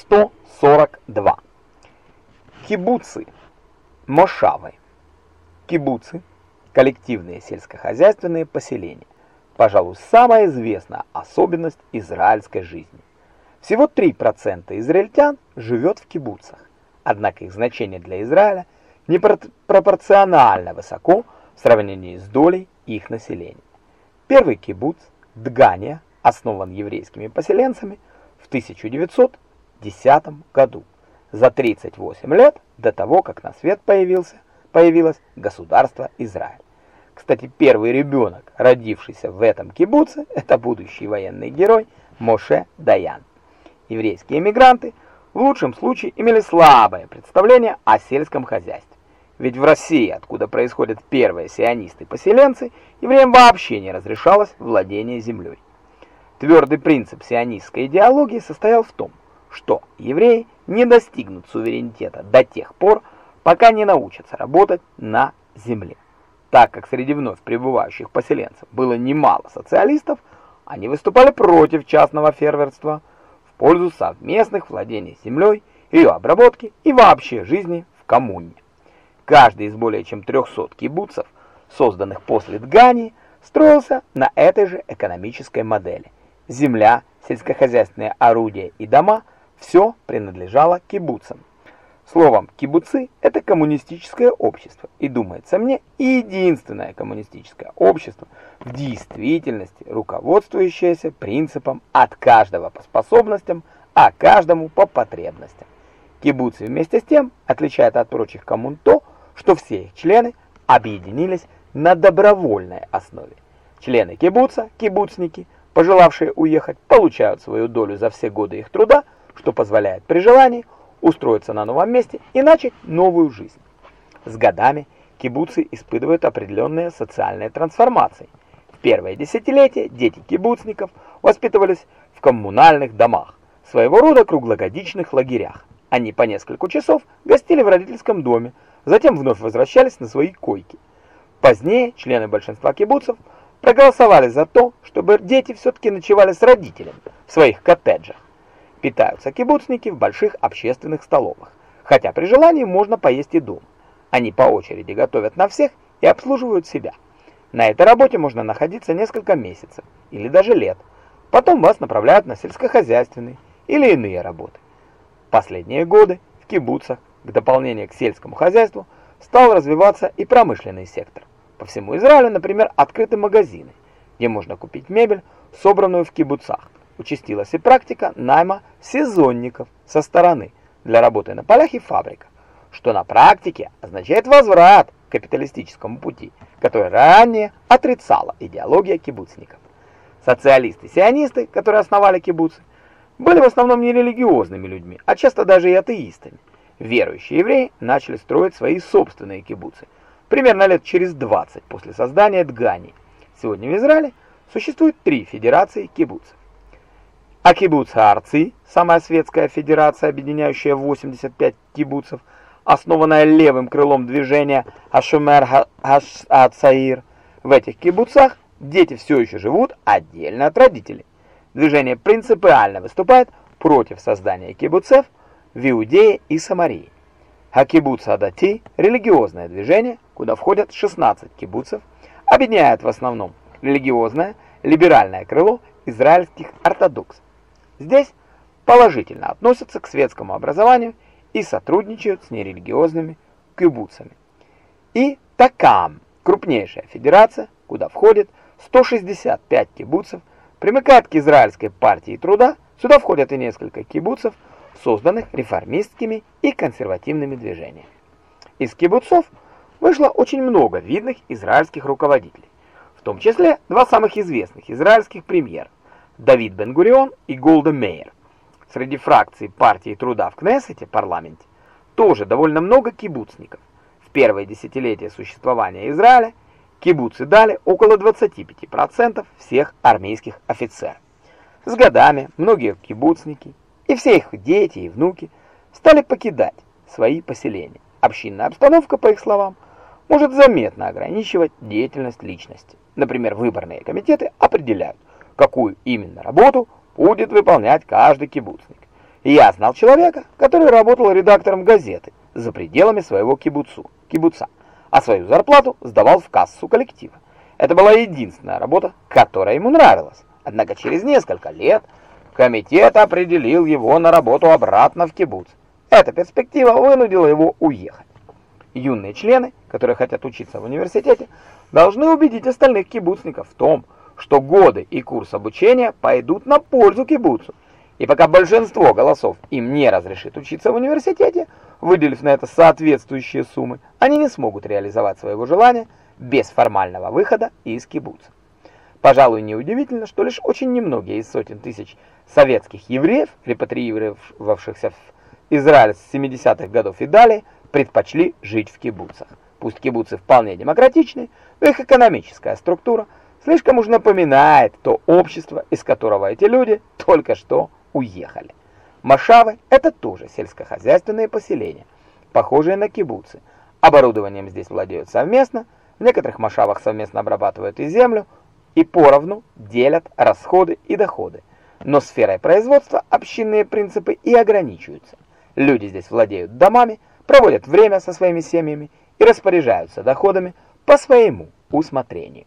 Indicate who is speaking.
Speaker 1: 142. Кибуцы. Мошавы. Кибуцы – коллективные сельскохозяйственные поселения. Пожалуй, самая известная особенность израильской жизни. Всего 3% израильтян живет в кибуцах. Однако их значение для Израиля непропорционально высоко в сравнении с долей их населения. Первый кибуц Дгания основан еврейскими поселенцами в 1910 году, за 38 лет до того, как на свет появился, появилось государство Израиль. Кстати, первый ребенок, родившийся в этом кибуце, это будущий военный герой Моше Даян. Еврейские эмигранты в лучшем случае имели слабое представление о сельском хозяйстве. Ведь в России, откуда происходят первые сионисты-поселенцы, евреям вообще не разрешалось владение землей. Твердый принцип сионистской идеологии состоял в том, что евреи не достигнут суверенитета до тех пор, пока не научатся работать на земле. Так как среди вновь прибывающих поселенцев было немало социалистов, они выступали против частного фермерства в пользу совместных владений землей, ее обработки и вообще жизни в коммуне. Каждый из более чем 300 кибуцев, созданных после Дгани, строился на этой же экономической модели. Земля, сельскохозяйственные орудия и дома – все принадлежало кибуцам. Словом, кибуцы – это коммунистическое общество, и, думается мне, единственное коммунистическое общество в действительности, руководствующееся принципом «от каждого по способностям, а каждому по потребностям». Кибуцы вместе с тем отличают от прочих коммун то, что все их члены объединились на добровольной основе. Члены кибуца, кибуцники, пожелавшие уехать, получают свою долю за все годы их труда, что позволяет при желании устроиться на новом месте и начать новую жизнь. С годами кибуцы испытывают определенные социальные трансформации. В первые десятилетия дети кибуцников воспитывались в коммунальных домах, своего рода круглогодичных лагерях. Они по несколько часов гостили в родительском доме, затем вновь возвращались на свои койки. Позднее члены большинства кибуцев проголосовали за то, чтобы дети все-таки ночевали с родителями в своих коттеджах. Питаются кибуцники в больших общественных столовых, хотя при желании можно поесть и дома. Они по очереди готовят на всех и обслуживают себя. На этой работе можно находиться несколько месяцев или даже лет. Потом вас направляют на сельскохозяйственные или иные работы. Последние годы в кибуцах к дополнению к сельскому хозяйству стал развиваться и промышленный сектор. По всему Израилю, например, открыты магазины, где можно купить мебель, собранную в кибуцах. Участилась и практика найма сезонников со стороны для работы на полях и фабриках, что на практике означает возврат к капиталистическому пути, который ранее отрицала идеология кибуцников. Социалисты-сионисты, которые основали кибуцы, были в основном не религиозными людьми, а часто даже и атеистами. Верующие евреи начали строить свои собственные кибуцы, примерно лет через 20 после создания Дгани. Сегодня в Израиле существует три федерации кибуцев. А кибуц Арци, самая светская федерация, объединяющая 85 кибуцев, основанная левым крылом движения Ашумер Ацаир. В этих кибуцах дети все еще живут отдельно от родителей. Движение принципиально выступает против создания кибуцев в Иудее и Самарии. А кибуц Адати – религиозное движение, куда входят 16 кибуцев, объединяет в основном религиозное, либеральное крыло израильских ортодоксов. Здесь положительно относятся к светскому образованию и сотрудничают с нерелигиозными кибуцами. И Такам – крупнейшая федерация, куда входит 165 кибуцев, примыкает к израильской партии труда, сюда входят и несколько кибуцев – созданных реформистскими и консервативными движениями. Из кибуцов вышло очень много видных израильских руководителей, в том числе два самых известных израильских премьера – Давид Бен-Гурион и Голда Мейер. Среди фракций партии труда в Кнессете, парламенте, тоже довольно много кибуцников. В первое десятилетие существования Израиля кибуцы дали около 25% всех армейских офицеров. С годами многие кибуцники и все их дети и внуки стали покидать свои поселения. Общинная обстановка, по их словам, может заметно ограничивать деятельность личности. Например, выборные комитеты определяют, какую именно работу будет выполнять каждый кибуцник. Я знал человека, который работал редактором газеты за пределами своего кибуцу, кибуца, а свою зарплату сдавал в кассу коллектива. Это была единственная работа, которая ему нравилась. Однако через несколько лет комитет определил его на работу обратно в кибуц. Эта перспектива вынудила его уехать. Юные члены, которые хотят учиться в университете, должны убедить остальных кибуцников в том, что годы и курс обучения пойдут на пользу кибуцу. И пока большинство голосов им не разрешит учиться в университете, выделив на это соответствующие суммы, они не смогут реализовать своего желания без формального выхода из кибуца. Пожалуй, неудивительно, что лишь очень немногие из сотен тысяч советских евреев, репатриировавшихся в Израиль с 70-х годов и далее, предпочли жить в кибуцах. Пусть кибуцы вполне демократичны, но их экономическая структура слишком уж напоминает то общество, из которого эти люди только что уехали. Машавы – это тоже сельскохозяйственные поселения, похожие на кибуцы. Оборудованием здесь владеют совместно, в некоторых машавах совместно обрабатывают и землю, и поровну делят расходы и доходы. Но сферой производства общинные принципы и ограничиваются. Люди здесь владеют домами, проводят время со своими семьями и распоряжаются доходами по своему усмотрению.